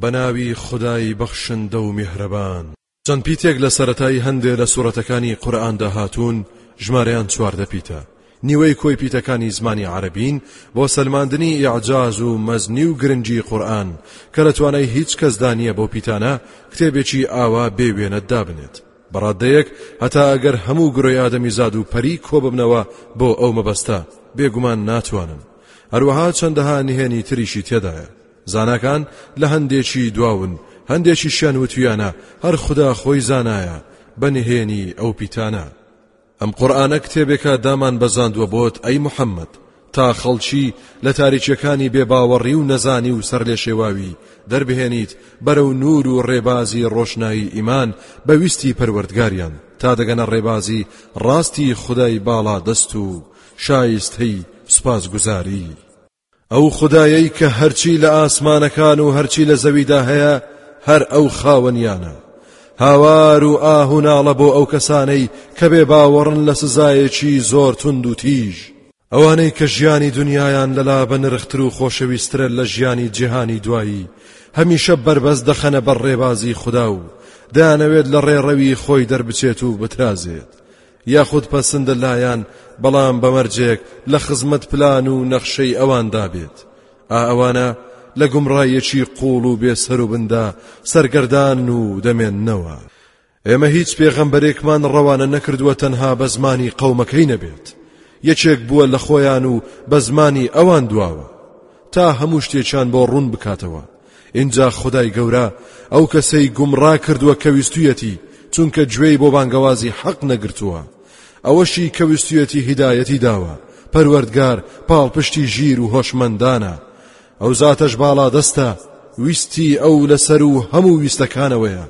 بەناوی خودای بەخشندە و میهرەبان. چەند پیتێک لە سەرەتای هەندێ لە سورەتەکانی قورئاندا هاتوون ژمارەیان چواردە پیتە نیوەی کۆی پیتەکانی زمانی عەرەبین بۆ سەلماندنی ئیعجاز و مەزنی و گرنگی قورئان کە لە توانای هیچ کەسدا نییە بەو پیتانە کتێبێکی ئاوا بێ وێنە دابنێت بەڕادەیەک هەتا ئەگەر هەموو گرۆی ئادەمی زاد و پەری کۆببنەوە بۆ ئەو مەبەستە بێگومان ناتوانن هەروەها چەندەها نهێنی تریشی تێدایە زاناکان لە هەندێکی دواون هەندێکیشیان وتویانە هەر خودا خۆی زانایە بە نهێنی ئەو پیتانە ئەم قورئانە کتێبێکە دامان بەزاندووە بۆت ئەی محەممەد تا خەڵکی لە تاریکیەکانی بێباوەڕی و نەزانی و سەر لێ شێواوی دەربهێنیت بەرەو نور و ڕێبازی ڕۆشنایی ئیمان بە ویستی پەروەردگاریان تا دەگەنە ڕێبازی ڕاستی خدای باڵا دەست و شایستەی سوپاس گوزاری ئەو خودایەی کە هەرچی لە ئاسمانەکان و هەرچی لە زەویدا هەیە هەر ئەو خاوەنیانە هاوار و ئاه و ناڵە بۆ ئەو کەسانەی کە بێ باوەڕن لە سزایەکی زۆر توند و تیژ ئەوانەی کە ژیانی دنیایان لەلا بە نرختر و خۆشەویسترە لە ژیانی جیهانی دوایی هەمیشە بەربەس دەخەنە بەر ڕێبازی خودا و دەیانەوێت لە ڕێڕەوی خۆی دەربچێت و بترازێت یاخود پەسندە لایان بەڵام بە مەرجێک لە خزمەت پلان و نەخشەی ئەواندا بێت ئا ئەوانە لە گومڕایەکی قوڵ و بێ سەر و بندا سەرگەردان و دەمێننەوە ئێمە هیچ پێغەمبەرێکمان ڕەوانە نەکردووە تەنها بە زمانی قەومەکەی نەبێت یەکێک بووە لە خۆیان و بە زمانی ئەوان دواوە تا هەموو شتێکیان بۆ ڕوون بکاتەوە ئینجا خودای گەورە ئەو کەسەی گومڕا کردووە کە ویستویەتی چونکە گوێی بۆ بانگەوازی حەق نەگرتووە ئەوەشی کە ویستویەتی هیدایەتی داوە پەروەردگار پاڵپشتی ژیر و هۆشمەندانە ئەو زاتەش باڵا دەستە ویستی ئەو لەسەر و هەموو ویستەکانەوەیە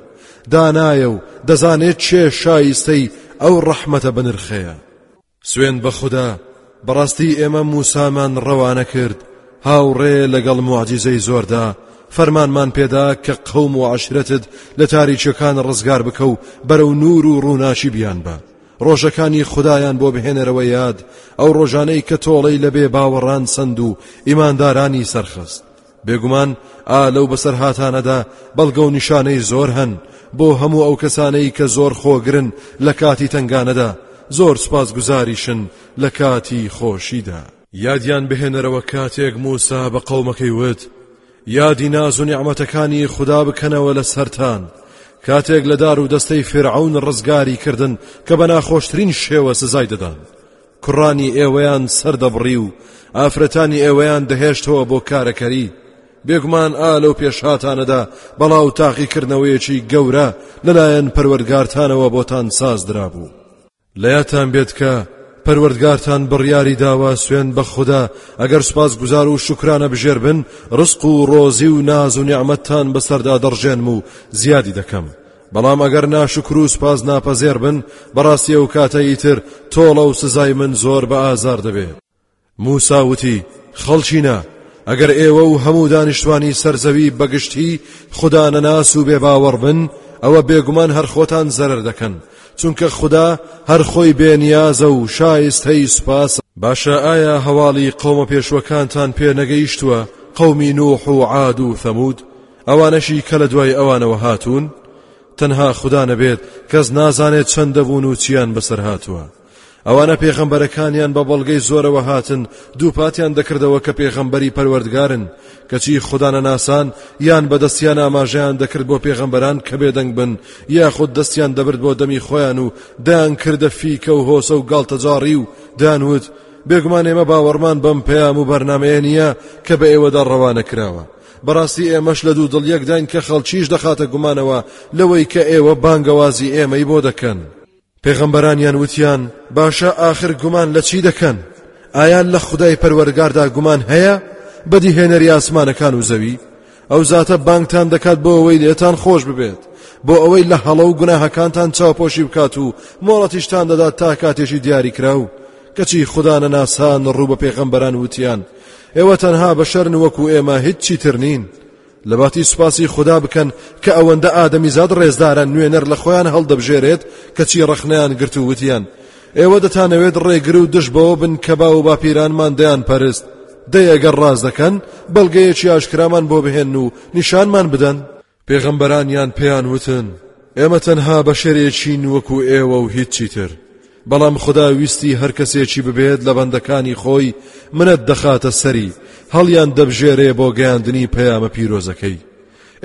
دانایە و دەزانێت چێ شایستەی ئەو ڕەحمەتە بنرخەیە سوێند بە خودا بەڕاستی ئێمە موسامان ڕەوانە کرد هاوڕێ لەگەڵ معجزەی زۆردا فەرمانمان پێدا کە قەوم و عشرەتت لە تاریچەکان ڕزگار بکە و بەرە و نور و ڕووناشی بیان بە ڕۆژەکانی خدایان بۆ بهێنەرەوە یاد ئەو ڕۆژانەی کە تۆڵەی لەبێ باوەڕان سند و ئیماندارانی سەرخست بێگومان ئا لەو بەسەرهاتانەدا بەڵگە و نیشانەی زۆر هەن بۆ هەموو ئەو کەسانەی کە زۆر خۆگرن لە کاتی تنگانەدا زۆر سپاس گوزاریشن لە کاتی خۆشیدا یادیان بهێنەرەوە کاتێک موسا بە قەومەکەی وت یادی ناز و نیعمەتەکانی خدا بکەنەوە لە سەران کاتێک لە دار و دەستەی فرعون ڕزگاری کردن کە بە ناخۆشترین شێوە سزای دەدان کوڕانی ئێوەیان سەردەبڕی و ئافرەتانی ئێوەیان دەهێشتەوە بۆ کارەکەری بێگومان ئا لەو پێشهاتانەدا بەڵا و تاقیکردنەوەیەکی گەورە لەلایەن پەروەرگارتانەوە بۆتان ساز درابوو لەیاتان بێت کە پەروەردگارتان بڕیاری داوە سوێن بە خوددا ئەگەر سوپاس گوزار و شکرانە بژێر بن ڕسق و ڕۆزی و ناز و نیعممەتتان بەسەردا دەڕژێنم و زیادی دەکەم بەڵام ئەگەر ناشکر و سوپاس ناپەزێر بن بەڕاستی ئەو کاتە ئیتر تۆڵە و سزای من زۆر بە ئازار دەبێ موسا وتی خەڵچینە ئەگەر ئێوە و هەموو دانیشتوانی سەرزەوی بەگشتی خدا نەناس و بێباوەڕ بن ئەوە بێگومان هەر خۆتان زەرەر دەکەن چونکە خدا هەر خۆی بێنیازە و شایستەی سوپاس باشە ئایا هەواڵی قەومە پێشوەکانتان پێ نەگەیشتووە قەومی نوح و عاد و ثەمود ئەوانەشی کە لە دوای ئەوانەوە هاتوون تەنها خودا نەبێت کەس نازانێت چەند دەبوون و چیان بەسەر هاتووە ئەوانە پێغەمبەرەکانیان بە بەڵگەی زۆرەوە هاتن دووپاتیان دەکردەوە کە پێغەمبەری پەروەردگارن کەچی خوددانە ناسان یان بەدەستیان ئاماژەیان دەکرد بۆ پێغەمبەران کە بێدەنگ بن یاخود دەستیان دەبرد بۆ دەمی خۆیان و دەیان کردە فیکە و هۆسە و گاڵتەجاڕی و دانوت بێگومان ئێمە باوەڕمان بەم پەیام و بەرنمەیە نییە کە بە ئێوەدا ڕەوانە کراوە بەڕاستی ئێمەش لە دوو دڵ یەکداین کە خەڵکیش دەخاتە گومانەوە لەوەی کە ئێوە بانگەوازی ئێمەی بۆ دەکەن. پێغەمبەرانیان وتیان، باشە ئاخر گومان لە چی دەکەن؟ ئایا لە خودای پەروەردگاردا گومان هەیە؟ بەدیهێنەری ئاسمانەکان و زەوی؟ ئەو زاتە بانگتان دەکات بۆ ئەوەی لێتان خۆش ببێت، بۆ ئەوەی لە هەڵە و گوناهەکانتان چاوپۆشی بکات و مۆڵەتیشتان دەدات تا کاتێکی دیاریکراو، کەچی خودا نەناسان ڕوو بە پێغەمبەران وتیان، ئێوە تەنها بەشەرن وەکو ئێمە هیچی تر نین لەباتی سوپاسی خدا بکەن کە ئەوەندە ئادەمیزاد ڕێزدارە نوێنەر لە خۆیان هەڵدەبژێرێت کەچی ڕەخنەیان گرت و وتیان ئێوە دەتانەوێت ڕێگر و دژ بەوە بن کە باو و باپیرانمان دەیان پەرست دەیەگەر ڕاز دەکەن بەڵگەیەکی ئاشکرامان بۆ بهێن و نیشانمان بدەن پێغەمبەرانیان پێیان وتن ئێمە تەنها بەشەرێکین وەکو ئێوە و هیچی تر بەڵام خدا ویستی هەر کەسێکی ببێت لە بەندەکانی خۆی منەت دەخاتە سەری هەڵیان دەبژێرێ بۆ گەیاندنی پەیامە پیرۆزەکەی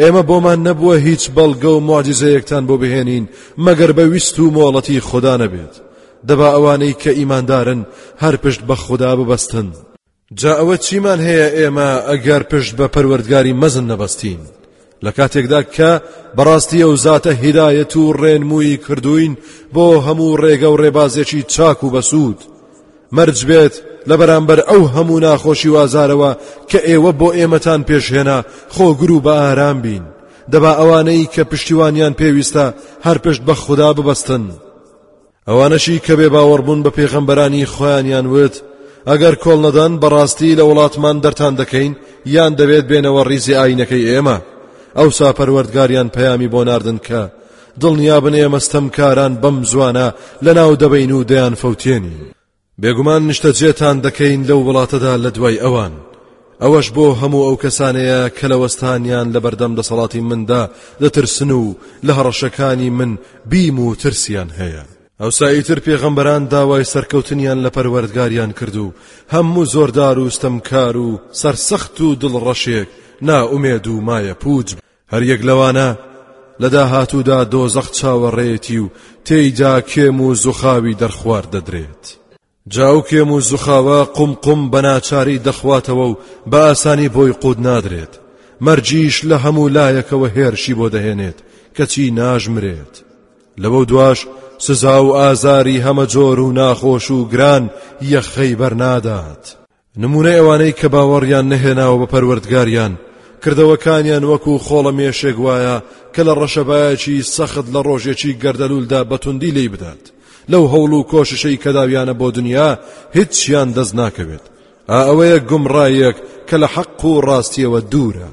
ئێمە بۆمان نەبووە هیچ بەڵگە و معجزەیەکتان بۆ بهێنین مەگەر بە ویست و مۆڵەتی خدا نەبێت دەبا ئەوانەی کە ئیماندارن هەر پشت بە خدا ببەستن جا ئەوە چیمان هەیە ئێمە ئەگەر پشت بە پەروەردگاری مەزن نەبەستین لە کاتێکدا کە بەڕاستی ئەو زاتە هیدایەت و ڕێنمووی کردوین بۆ هەموو ڕێگە و ڕێبازێکی چاک و بەسوود مەرج بێت لە بەرامبەر ئەو هەموو ناخۆشی وازارەوە کە ئێوە بۆ ئێمەتان پێشهێنا خۆگر و بە ئارام بین دەبا ئەوانەی کە پشتیوانیان پێویستە هەر پشت بە خوددا ببەستن ئەوانەشی کە بێ باوەڕ بوون بە پێغەمبەرانی خۆیانیان وت ئەگەر کۆڵ نەدەن بەڕاستی لە وڵاتمان دەرتان دەکەین یان دەوێت بێنەوە ڕیزی ئاینەکەی ئێمە ئەوسا پەروەردگاریان پەیامی بۆ ناردن کە دڵنیابن ئێمە ستەمکاران بەم زوانە لەناو دەبەین و دەیان فەوتێنین بێگومان نیشتەجێتان دەکەین لەو وڵاتەدا لە دوای ئەوان ئەوەش بۆ هەموو ئەو کەسانەیە کە لە وەستانیان لە بەردەم دەسەڵاتی مندا دەترسن و لە هەڕەشەکانی من بیم و ترسیان هەیە ئەو سایتر پێغەمبەران داوای سەرکەوتنیان لە پەروەردگاریان کرد و هەموو زۆردار و ستەمکار و سەرسەخت و دڵڕەشێک نائومێد و مایە پووچ هەریەک لەوانە لە داهاتوودا دۆزەخ چاوەڕێیەتی و تێیدا کێم و زوخاوی دەرخوار دەدرێت. جا ئەو کێم و زوخاوە قوم قوم بە ناچاری دەخواتەوە و بە ئاسانی بۆی قووت نادرێت، مەرگیش لە هەموو لایەکەوە هێرشی بۆ دەهێنێت، کەچی ناژمرێت. لەوە دواش سزا و ئازاری هەمەجۆر و ناخۆش و گران یەخەی بەرنادات. نمونەی ئەوانەی کە باوەڕیان نەهێناوە بە پەروەردگاریان، کردەوەکانیان وەکو خۆڵەمێشێک وایە کە لە ڕەشەبایەکی سەخت لە ڕۆژێکی گەردەلوولدا بە توندی لێی بدات، لەو هەوڵ و کۆششەی کە داویانە بۆ دنیا هیچیان دەست ناکەوێت، ئا ئەوەیە گومڕایەک کە لە حەق و ڕاستیەوە دوورە.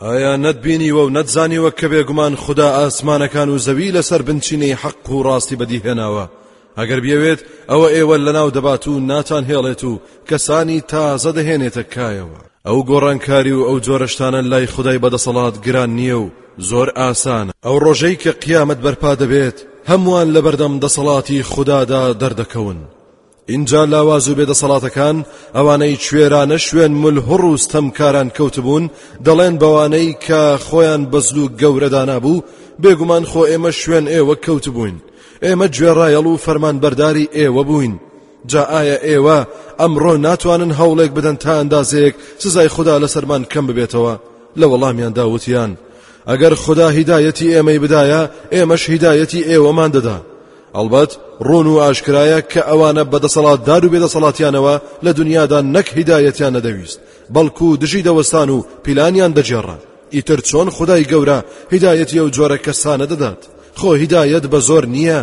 ئایا نەتبینیوە و نەتزانیوە کە بێگومان خدا ئاسمانەکان و زەوی لەسەر بنچینەی حەق و ڕاستی بەدیهێناوە ئەگەر بیەوێت ئەوە ئێوە لەناو دەبات و ناتان هێڵێت و کەسانی تازە دەهێنێتە کایەوە ئەو گۆڕانکاری و ئەو جۆرەشتانە لای خدای بەدەسەڵات گران نییە و زۆر ئاسانە ئەو ڕۆژەی کە قیامەت بەرپا دەبێت هەمووان لەبەردەم دەسەڵاتی خودادا دەردەکەون ئینجا لاواز و بێدەسەڵاتەکان ئەوانەی کوێرانە شوێن ملهوڕ و ستەمکاران کەوتبوون دەڵێن بەوانەی کە خۆیان بەزل و گەورەدانا بوو بێگومان خۆ ئێمە شوێن ئێوە کەوتبووین ئێمە گوێڕایەڵ و فەرمان بەرداری ئێوە بووین جا ئایا ئێوە ئەمڕۆ ناتوانن هەوڵێک بدەن تا ئەندازەیەک سزای خوددا لەسەرمان کەم ببێتەوە لە وەڵامیان داوتیان ئەگەر خدا هیدایەتی ئێمەی بدایە ئێمەش هیدایەتی ئێوەمان دەدا ئەڵبەت ڕوون و ئاشکرایە کە ئەوانە بە دەسەڵاتدار و بێدەسەڵاتیانەوە لە دنیادا نەک هیدایەتیان نەدەویست بەڵکو دژی دەوەستان و پیلانیان دەجێڕا ئیتر چۆن خدای گەورە هیدایەتی ئەو جۆرە کەسانە دەدات خۆ هیدایەت بە زۆر نییە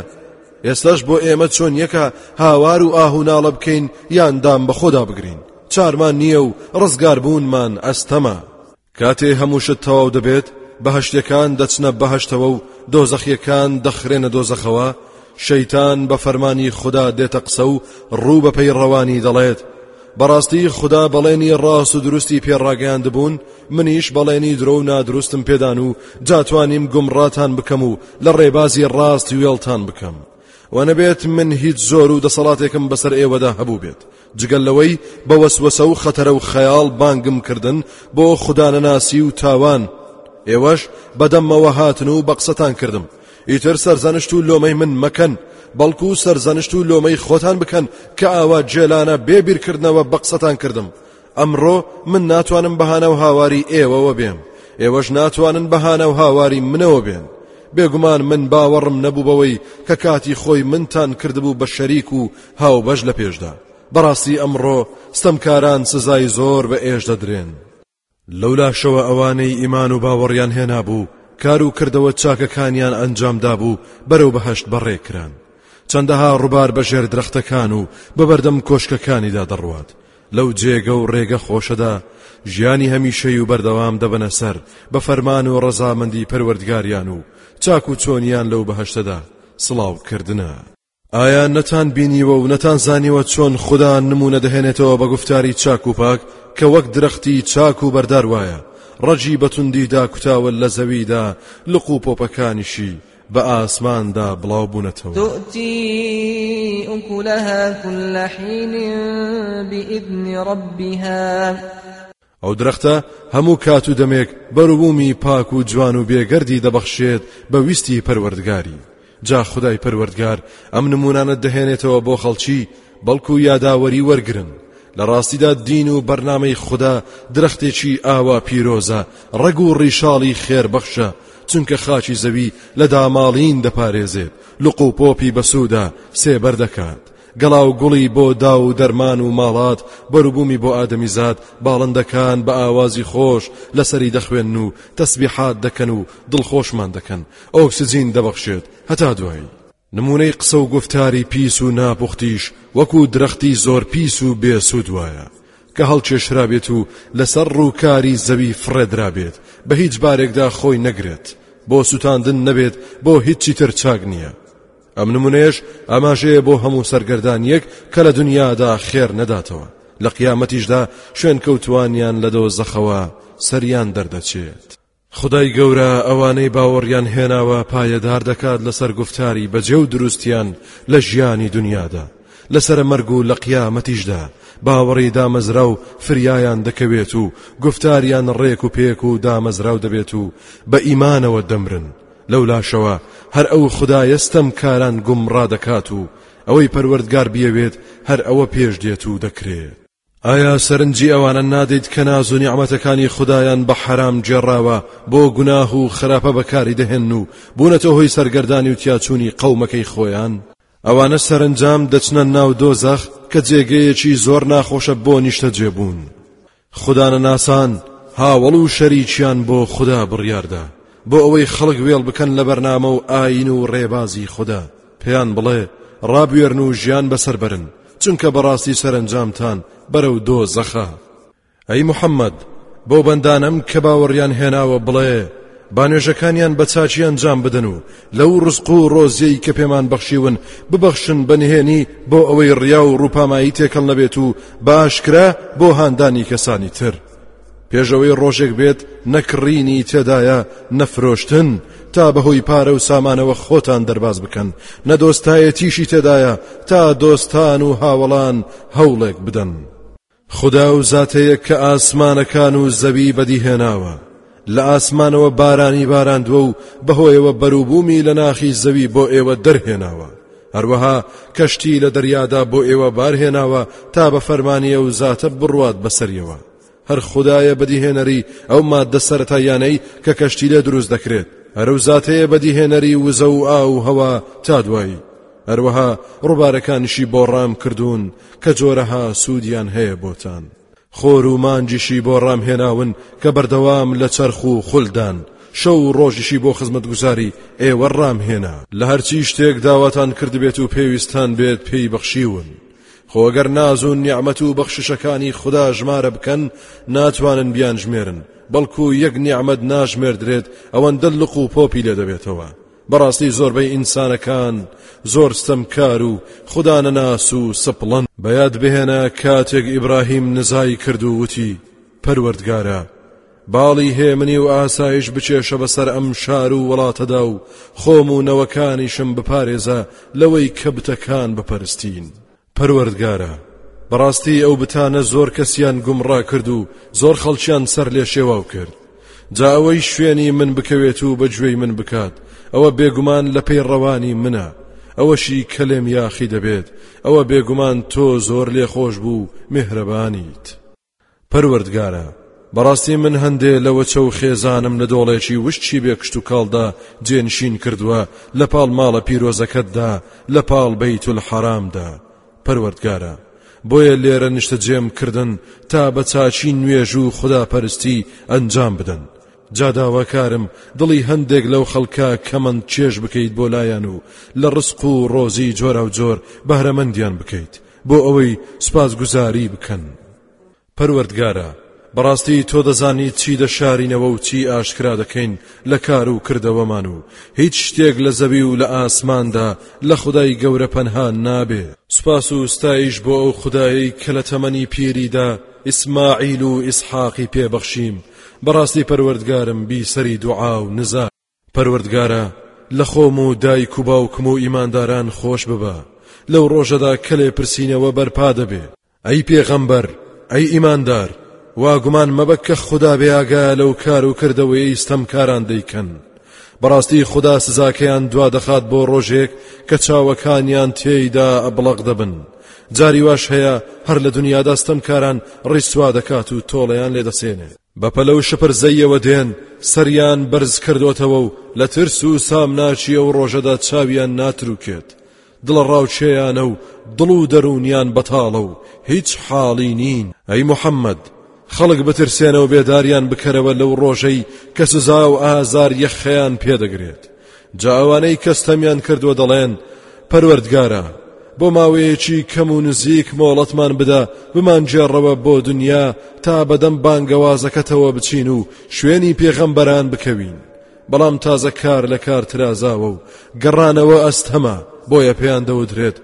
ئێستاش بۆ ئێمە چۆن یەکە هاوار و ئاه و ناڵە بکەین یان دام بە خۆدا بگرین چارمان نییە و ڕزگاربوونمان ئەستەمە کاتێ هەموو شت تەواو دەبێت بەهەشتیەکان دەچنە بەهەشتەوە و دۆزەخیەکان دەخرێنە دۆزەخەوە شەیتان بە فەرمانی خوددا دێتە قسە و ڕوو بە پێی ڕەوانی دەڵێت بەڕاستی خوددا بەڵێنی ڕاست و دروستی پێڕاگەیاند بوون منیش بەڵێنی درۆ و نادروستم پێدان و جاتوانیم گومڕاتان بکەم و لە ڕێبازی ڕاست وێڵتان بکەم و نەبێت من هیچ زۆر و دەسەڵاتێکم بەسەر ئێوەدا هەبوو بێت جگە لەوەی بە وەسوەسە و خەتەرە و خەیاڵ بانگم کردن بۆ خودانەناسی و تاوان ئێوەش بەدەممەوە هاتن و بە قسەتان کردم ئیتر سەرزەنشت و لۆمەی من مەکەن بەڵکو و سەرزەنشت و لۆمەی خۆتان بکەن کە ئاوا جێلانە بێبیرکردنەوە بە قسەتان کردم ئەمڕۆ من ناتوانم بەهانە و هاواری ئێوەوە بێم ئێوەش ناتوانن بەهانە و هاواری منەوە بێن بێگومان من باوەڕم نەبوو بەوەی کە کاتی خۆی منتان کردبوو بە شەریک و هاوبەش لە پێشدا بەڕاستی ئەمڕۆ ستەمکاران سزای زۆر بە ئێش دەدرێن. لەولاشەوە ئەوانەی ئیمان و باوەڕیان هێنابوو کار و کردەوە چاکەکانیان ئەنجام دابوو بەرەو بەهەشت بەڕێ کران چەندەها ڕوبار بەژێر درەختەکان و بەبەردەم کۆشکەکانیدا دەڕوات لەو جێگە و ڕێگە خۆشەدا ژیانی هەمیشەی و بەردەوام دەبەنە سەر بە فەرمان و ڕەزامەندی پەروەردگاریان و چاک و چۆنیان لەو بەهەشتەدا سڵاوکردنە ئایا نەتان بینیوە و نەتان زانیوە چۆن خدا نمونە دەهێنێتەوە بە گفتاری چاک و پاک کە وەک درەختی چاک و بەردار وایە ڕەجی بەتوندی داکوتاوە لە زەویدا لق و پۆپەکانیشی بە ئاسماندا بڵاو بوونەتەوە تؤتی ئوکولەها کل حین بإذن ربها ئەو درەختە هەموو کات و دەمێک بەروبوومی پاک و جوان و بێگەردی دەبەخشێت بە ویستی پەروەردگاری جا خدای پەروەردگار ئەم نمونانە دەهێنێتەوە بۆ خەڵکی بەڵکو یاداوەری وەرگرن لە ڕاستیدا دین و بەرنامەی خوددا درەختێکی ئاوا پیرۆزە ڕەگ و ڕیشاڵی خێربەخشە چونکە خاچی زەوی لە داماڵین دەپارێزێت لقوپۆپی بەسوودە سێبەر دەکات گەڵاو گوڵی بۆ داو و دەرمان و ماڵات بەروبوومی بۆ ئادەمیزاد باڵندەکان بە ئاوازی خۆش لەسەری دەخوێن و تەسبیحات دەکەن و دڵخۆشمان دەکەن ئۆکسجین دەبەخشێت هەتا دوایی نمونەی قسە و گفتاری پیس و ناپوختیش وەکو درەختی زۆر پیس و بێسود وایە کە هەڵکێشرابێت و لەسەر ڕووکاری زەوی فڕێدرابێت بە هیچ بارێکدا خۆی نەگرێت بۆ سوتاندن نەبێت بۆ هیچی تر چاک نییە ئەم نمونەیەش ئاماژەیە بۆ هەموو سەرگەردانیەک کە لە دنیادا خێر نەداتەوە لە قیامەتیشدا شوێن کەوتوانیان لە دۆ زەخەوە سەریان دەردەچێت خدای گەورە ئەوانەی باوەڕیان هێناوە پایەدار دەکات لەسەر گفتاری بەجێ و دروستیان لە ژیانی دنیادا لەسرە مەرگ و لە قیامەتیشدا باوەڕی دامەزرا و فریایان دەکەوێت و گفتاریان ڕێک و پێک و دامەزراو دەبێت و بە ئیمانەوە دەمرن لەولاشەوە هەر ئەو خودایە ستەمکاران گومڕا دەکات و ئەوەی پەروەردگار بیەوێت هەر ئەوە پێش دێت و دەکرێت. ئایا سەرنجی ئەوانە نادەیت کە ناز و نیعمەتەکانی خودایان بە حەرام گێڕاوە بۆ گوناه و خراپە بەکاری دەهێن و بوونەتە هۆی سەرگەردانی و تیاچوونی قەومەکەی خۆیان؟ ئەوانە سەرەنجام دەچنە ناو دۆزەخ کە جێگەیەکی زۆر ناخۆشە بۆ نیشتەجێبوون. خودانەناسان هاوەڵ و شەریکیان بۆ خودا بڕیاردا بۆ ئەوەی خەڵک وێڵ بکەن لە بەرنامە و ئاین و ڕێبازی خودا پێیان بڵێ ڕابوێرن و ژیان بەسەر بەرن چونکە بەڕاستی سەرنجامتان بەرەو دۆ زەخە ئەی محەممەد بۆ بەندانم کە باوەڕیان هێناوە بڵێ بانێژەکانیان بە چاچی ئەنجام بدەن و لەو ڕزق و ڕۆزیەی کە پێمان بەخشیون ببەخشن بە نهێنی بۆ ئەوەی ڕیا و ڕووپامایی تێکەڵ نەبێت و باشکرا بۆ هاندانی کەسانی تر پێشەوەی ڕۆژێک بێت نەکڕینی تێدایە نەفرۆشتن تا بەهۆی پارە و سامانەوە خۆتان دەرباز بکەن نەدۆستایەتیشی تێدایە تا دۆستان و هاوڵان هەوڵێک بدەن. خودا ئەو زاتەیە کە ئاسمانەکان و زەوی بەدیهێناوە لە ئاسمانەوە بارانی باراندووە و بەهۆیەوە بەروبوومی لە ناخی زەوی بۆ ئێوە دەرهێناوە هەروەها کەشتی لە دەریادا بۆ ئێوە بارهێناوە تا بە فەرمانیە و زاتە بڕوات بەسەریەوە هەر خدایە بەدیهێنەری ئەو مادە سەتایانەی کە کەشتی لێ دروست دەکرێت ئەرە و زاتەیە بەدیهێنەری وزە و ئا و هەوا تا دوایی هەروەها ڕووبارەکانیشی بۆ ڕام کردوون کە جۆرەها سوودیان هەیە بۆتان خۆر و مانجیشی بۆ ڕام هێناون کە بەردەوام لە چەرخ و خولدان شەو و ڕۆژیشی بۆ خزمەتگوزاری ئێوە ڕام هێنا لە هەرچی شتێک داواتان کردبێت و پێویستان بێت پێی بەخشیون خۆگەر ناز و نیعممەت و بەخششەکانی خدا ژمارە بکەن ناتوانن بیان ژمێرن بەڵکو یەک نیعممەد ناژمێردرێت ئەوەندە لق و پۆپی لێ دەبێتەوە بەڕاستی زۆربەی ئینسانەکان زۆر ستەمکار و خودا نەناس و سپڵن بەیاد بهێنە کاتێک ئیبراهیم نزای کرد و وتی پەروەردگارە باڵی هێمنی و ئاسایش بچێشە بەسەر ئەم شار و وڵاتەدا و خۆم و نەوەکانیشم بپارێزە لەوەی کە بتەکان بپەرستین. پەروەردگارا بەڕاستی ئەو بتانە زۆر کەسیان گومڕا کرد و زۆر خەڵکیان سەر لێ شێواو کرد جا ئەوەی شوێنی من بکەوێت و بە گوێی من بکات ئەوە بێگومان لە پێی ڕەوانی منە ئەوەشی کەلێم یاخی دەبێت ئەوە بێگومان تۆ زۆر لێخۆش بوو مهرەبانیت. پەروەردگارە، بەڕاستی من هەندێ لە وەچە و خێزانم لە دۆڵێکی وشکی بێ کشتوکاڵدا جێنشین کردووە لە پاڵ ماڵە پیرۆزەکەتدا لە پاڵ بەیت الحەرامدا، پەروەردگارە، بۆیە لێرە نیشتەجێم کردن تا بە چاکی نوێژ و خوداپەرستی ئەنجام بدەن، جا داواکارم دڵی هەندێک لەو خەڵکە کەمەند چێژ بکەیت بۆ لایان و لە ڕزق و ڕۆزی جۆراوجۆر بەهرەمەندیان بکەیت، بۆ ئەوەی سوپاسگوزاری بکەن پەروەردگارا بەڕاستی تۆ دەزانیت چی دەشارینەوە و چی ئاشکرا دەکەین لە کار و کردەوەمان و هیچ شتێک لە زەوی و لە ئاسماندا لە خودای گەورە پەنها نابێ سوپاس و ستایش بۆ ئەو خودایەی کە لە تەمەنی پیریدا ئیسماعیل و ئیسحاقی پێ بەخشیم بەڕاستی پەروەردگارم بیسەری دوعا و نزا. پەروەردگارا لە خۆم و دایک و باوکم و ئیمانداران خۆش ببە، لەو ڕۆژەدا کە لێپرسینەوە بەرپا دەبێ. ئەی پێغەمبەر، ئەی ئیماندار، وا گومان مەبە کە خودا بێ ئاگایە لەو کار و کردەوەیەی ستەمکاران دەیکەن. بەڕاستی خودا سزاکەیان دوا دەخات بۆ ڕۆژێک کە چاوەکانیان تێیدا ئەبڵەق دەبن. جاری واش هەیە هەر لە دنیادا ستەمکاران ڕیسوا دەکات و تۆڵەیان لێ دەسێنێت. بە پەلە و شپرزەییەوە دێن، سەریان بەرز کردۆتەوە و لە ترس و سامناکی ئەو ڕۆژەدا چاویان ناتروکێت، دڵەڕاوکێیانە و دڵ و دەروونیان بەتاڵە و هیچ حاڵی نین، ئەی محەممەد، خەڵک بترسێنە و بێداریان بکەرەوە لەو ڕۆژەی کە سزا و ئازار یەخەیان پێ دەگرێت. جا ئەوانەی کە ستەمیان کردووە دەڵێن پەروەردگارە بۆ ماوەیەکی کەم و نزیک مۆڵەتمان بدە بمانگێڕەوە بۆ دنیا تا بەدەم بانگەوازەکەتەوە بچین و شوێنی پێغەمبەران بکەوین بەڵام تازە کار لە کار ترازاوە و گەڕانەوە ئەستەمە بۆیە پێیان دەودرێت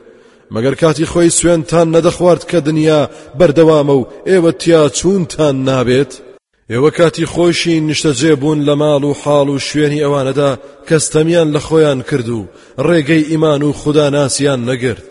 مەگەر کاتی خۆی سوێنتان نەدەخوارد کە دنیا بەردەوامە و ئێوە تیا چوونتان نابێت؟ ئێوە کاتی خۆیشی نیشتەجێ بوون لە ماڵ و حاڵ و شوێنی ئەوانەدا کە ستەمیان لە خۆیان کرد و ڕێگەی ئیمان و خودا ناسیان نەگرت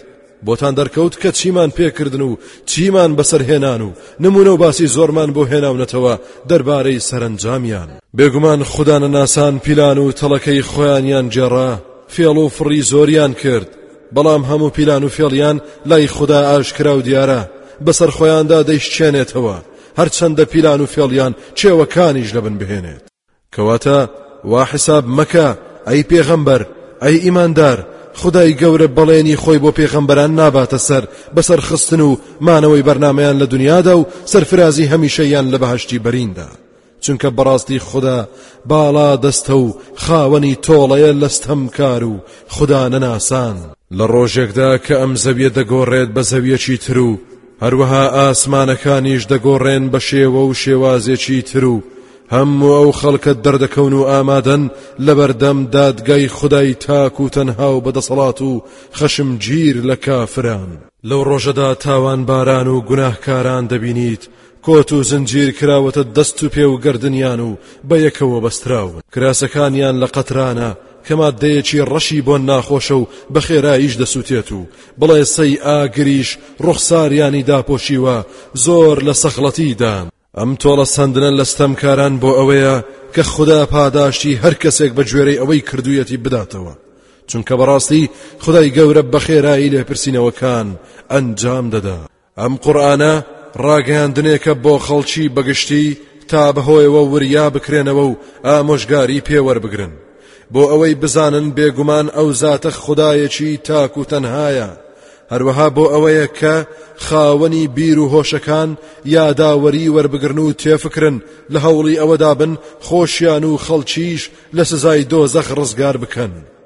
بۆتان دەرکەوت کە چیمان پێکردن و چیمان بەسەرهێنان و نمونە و باسی زۆرمان بۆ هێناونەتەوە دەربارەی سەرنجامیان بێگومان خوددانە ناسان پیلان و تەڵەکەی خۆیانیان جێڕا فێڵ و فڕی زۆریان کرد بەڵام هەموو پیلان و فێڵیان لای خوددا ئاشکرا و دیارە بەسەر خۆیاندا دەیشچێنێتەوە هەرچەندە پیلان و فێڵیان چێوەکانیش لەبن بهێنێت. کەواتە وا حساب مەکە ئەی پێغەمبەر، ئەی ئیماندار، خودای گەورە بەڵێنی خۆی بۆ پێغەمبەران ناباتە سەر بە سەرخستن و مانەوەی بەرنامەیان لە دونیادا و سەرفرازی هەمیشەییان لە بەهەشتی بەریندا. چونکە بەڕاستی خودا باڵا دەستە و خاوەنی تۆڵەیە لە ستەمکار و خودا نەناسان. لە ڕۆژێکدا کە ئەم زەویە دەگۆڕێت بە زەویەکی تر و هەروەها ئاسمانەکانیش دەگۆڕێن بە شێوە و شێوازێکی تر و هەموو ئەو خەڵکە دەردەکەون و ئامادەن لەبەردەم دادگای خدای تاک و تەنها و بەدەسەڵات و خەشمگیر لە کافران لەو ڕۆژەدا تاوانباران و گوناهکاران دەبینیت کۆت و زنجیر کراوەتە دەست و پێ و گردنیان و بە یەکەوە بەستراون کراسەکانیان لە قەترانە کە ماددەیەکی ڕەشی بۆن ناخۆشە و بە خێراییش دەسووتێت و بڵێسەی ئاگریش ڕوخساریانی داپۆشیوە، زۆر لە سەخڵەتی دان. ئەم تۆڵە سەندنە لە ستەمکاران بۆ ئەوەیە کە خودا پاداشتی هەر کەسێک بە گوێرەی ئەوەی کردوویەتی بداتەوە، چونکە بەڕاستی خودای گەورە بە خێرایی لێپرسینەوەکان ئەنجام دەدات. ئەم قورئانە ڕاگەیاندنێکە بۆ خەڵکی بەگشتی تا بەهۆیەوە وریا بکرێنەوە و ئامۆژگاری پێوەربگرن بۆ ئەوەی بزانن بێگومان ئەو زاتە خدایەکی تاک و تەنهایە هەروەها بۆ ئەوەیە کە خاوەنی بیر و هۆشەکان یاداوەری وەربگرن و تێفکرن لە هەوڵی ئەوەدا بن خۆشیان و خەڵکیش لە سزای دۆزەخ ڕزگار بکەن